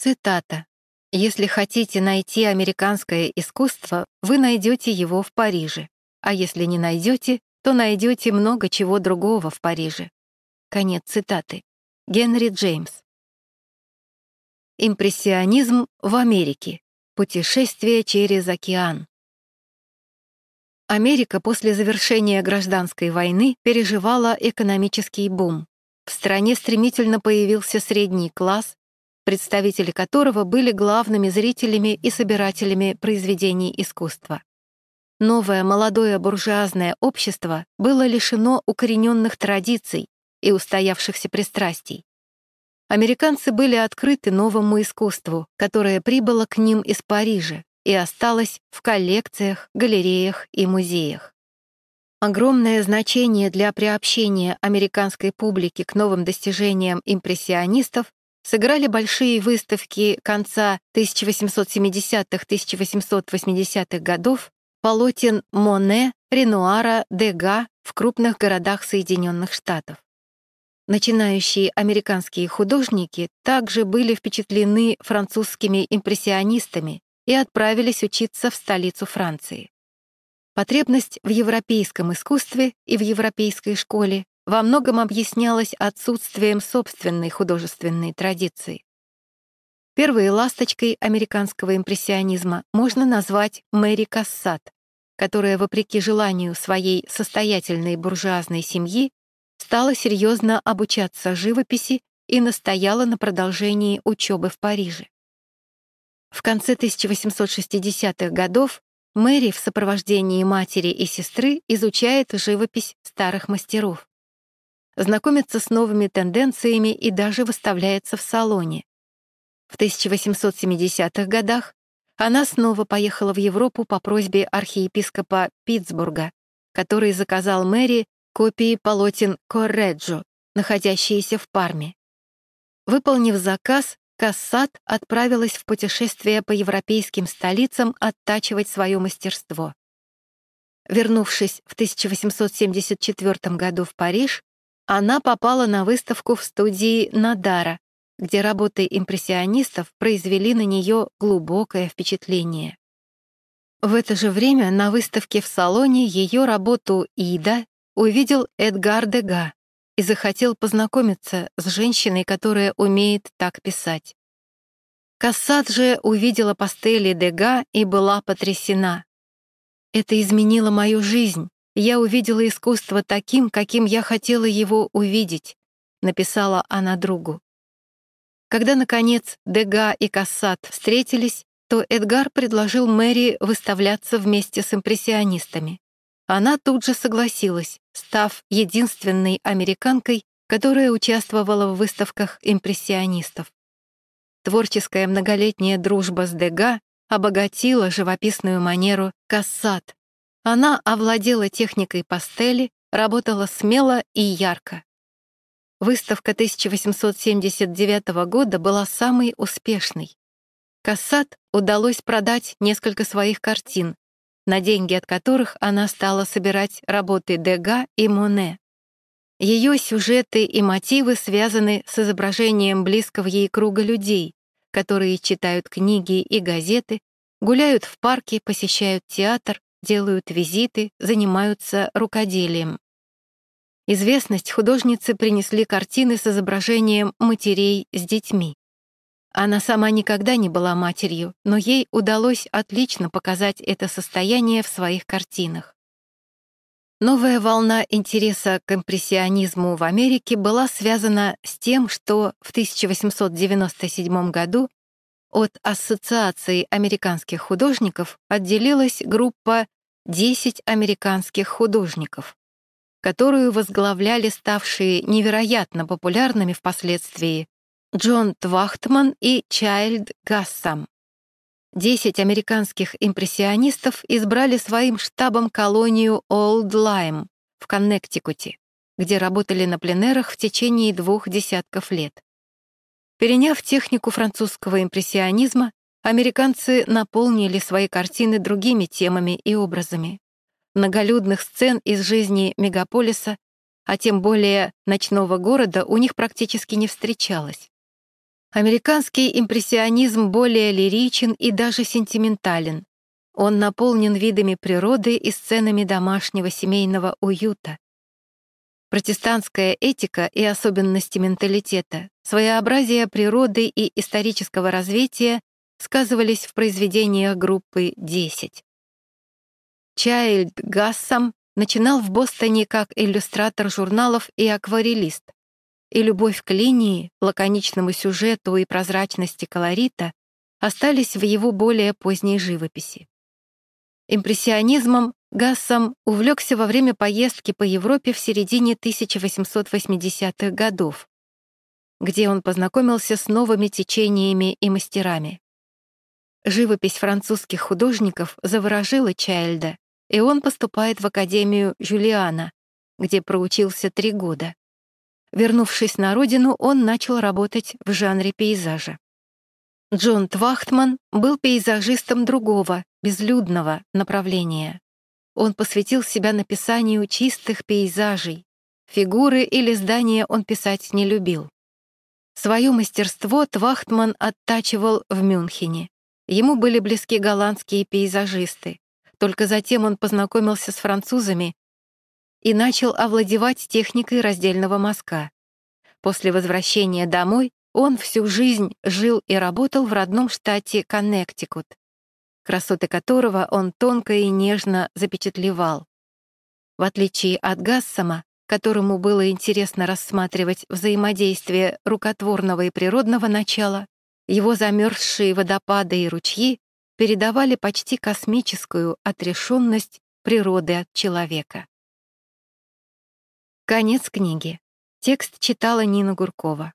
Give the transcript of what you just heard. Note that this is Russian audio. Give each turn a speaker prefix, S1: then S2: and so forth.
S1: Цитата. «Если хотите найти американское искусство, вы найдете его в Париже, а если не найдете, то найдете много чего другого в Париже». Конец цитаты. Генри Джеймс. Импрессионизм в Америке. Путешествие через океан. Америка после завершения гражданской войны переживала экономический бум. В стране стремительно появился средний класс, представители которого были главными зрителями и собирателями произведений искусства. Новое молодое буржуазное общество было лишено укорененных традиций и устоявшихся пристрастий. Американцы были открыты новому искусству, которое прибыло к ним из Парижа и осталось в коллекциях, галереях и музеях. Огромное значение для приобщения американской публики к новым достижениям импрессионистов сыграли большие выставки конца 1870-1880-х годов полотен Моне, Ренуара, Дега в крупных городах Соединенных Штатов. Начинающие американские художники также были впечатлены французскими импрессионистами и отправились учиться в столицу Франции. Потребность в европейском искусстве и в европейской школе во многом объяснялась отсутствием собственной художественной традиции. Первой ласточкой американского импрессионизма можно назвать Мэри Кассат, которая, вопреки желанию своей состоятельной буржуазной семьи, стала серьезно обучаться живописи и настояла на продолжении учебы в Париже. В конце 1860-х годов Мэри в сопровождении матери и сестры изучает живопись старых мастеров. Знакомится с новыми тенденциями и даже выставляется в салоне. В 1870-х годах она снова поехала в Европу по просьбе архиепископа Питтсбурга, который заказал Мэри копии полотен Корреджо, находящиеся в Парме. Выполнив заказ, Кассат отправилась в путешествие по европейским столицам оттачивать свое мастерство. Вернувшись в 1874 году в Париж, она попала на выставку в студии Надара, где работы импрессионистов произвели на нее глубокое впечатление. В это же время на выставке в салоне ее работу «Ида» увидел Эдгар Дега и захотел познакомиться с женщиной, которая умеет так писать. Кассат же увидела пастели Дега и была потрясена. «Это изменило мою жизнь. Я увидела искусство таким, каким я хотела его увидеть», написала она другу. Когда, наконец, Дега и Кассат встретились, то Эдгар предложил Мэри выставляться вместе с импрессионистами. Она тут же согласилась, став единственной американкой, которая участвовала в выставках импрессионистов. Творческая многолетняя дружба с Дега обогатила живописную манеру Кассат. Она овладела техникой пастели, работала смело и ярко. Выставка 1879 года была самой успешной. Кассат удалось продать несколько своих картин, на деньги от которых она стала собирать работы Дега и Моне. Ее сюжеты и мотивы связаны с изображением близкого ей круга людей, которые читают книги и газеты, гуляют в парке, посещают театр, делают визиты, занимаются рукоделием. Известность художницы принесли картины с изображением матерей с детьми. Она сама никогда не была матерью, но ей удалось отлично показать это состояние в своих картинах. Новая волна интереса к импрессионизму в Америке была связана с тем, что в 1897 году от Ассоциации американских художников отделилась группа «10 американских художников», которую возглавляли ставшие невероятно популярными впоследствии Джон Твахтман и Чайльд Гассам. Десять американских импрессионистов избрали своим штабом колонию Олд Лайм в Коннектикуте, где работали на пленерах в течение двух десятков лет. Переняв технику французского импрессионизма, американцы наполнили свои картины другими темами и образами. Многолюдных сцен из жизни мегаполиса, а тем более ночного города у них практически не встречалось. Американский импрессионизм более лиричен и даже сентиментален. Он наполнен видами природы и сценами домашнего семейного уюта. Протестантская этика и особенности менталитета, своеобразие природы и исторического развития сказывались в произведениях группы «10». Чайльд Гассам начинал в Бостоне как иллюстратор журналов и акварелист, и любовь к линии, лаконичному сюжету и прозрачности колорита остались в его более поздней живописи. Импрессионизмом Гассам увлекся во время поездки по Европе в середине 1880-х годов, где он познакомился с новыми течениями и мастерами. Живопись французских художников заворожила Чайльда, и он поступает в Академию Жюлиана, где проучился три года. Вернувшись на родину, он начал работать в жанре пейзажа. Джон Твахтман был пейзажистом другого, безлюдного направления. Он посвятил себя написанию чистых пейзажей. Фигуры или здания он писать не любил. Свое мастерство Твахтман оттачивал в Мюнхене. Ему были близки голландские пейзажисты. Только затем он познакомился с французами и начал овладевать техникой раздельного мазка. После возвращения домой он всю жизнь жил и работал в родном штате Коннектикут, красоты которого он тонко и нежно запечатлевал. В отличие от Гассама, которому было интересно рассматривать взаимодействие рукотворного и природного начала, его замерзшие водопады и ручьи передавали почти космическую отрешенность природы от человека. Конец книги. Текст читала Нина Гуркова.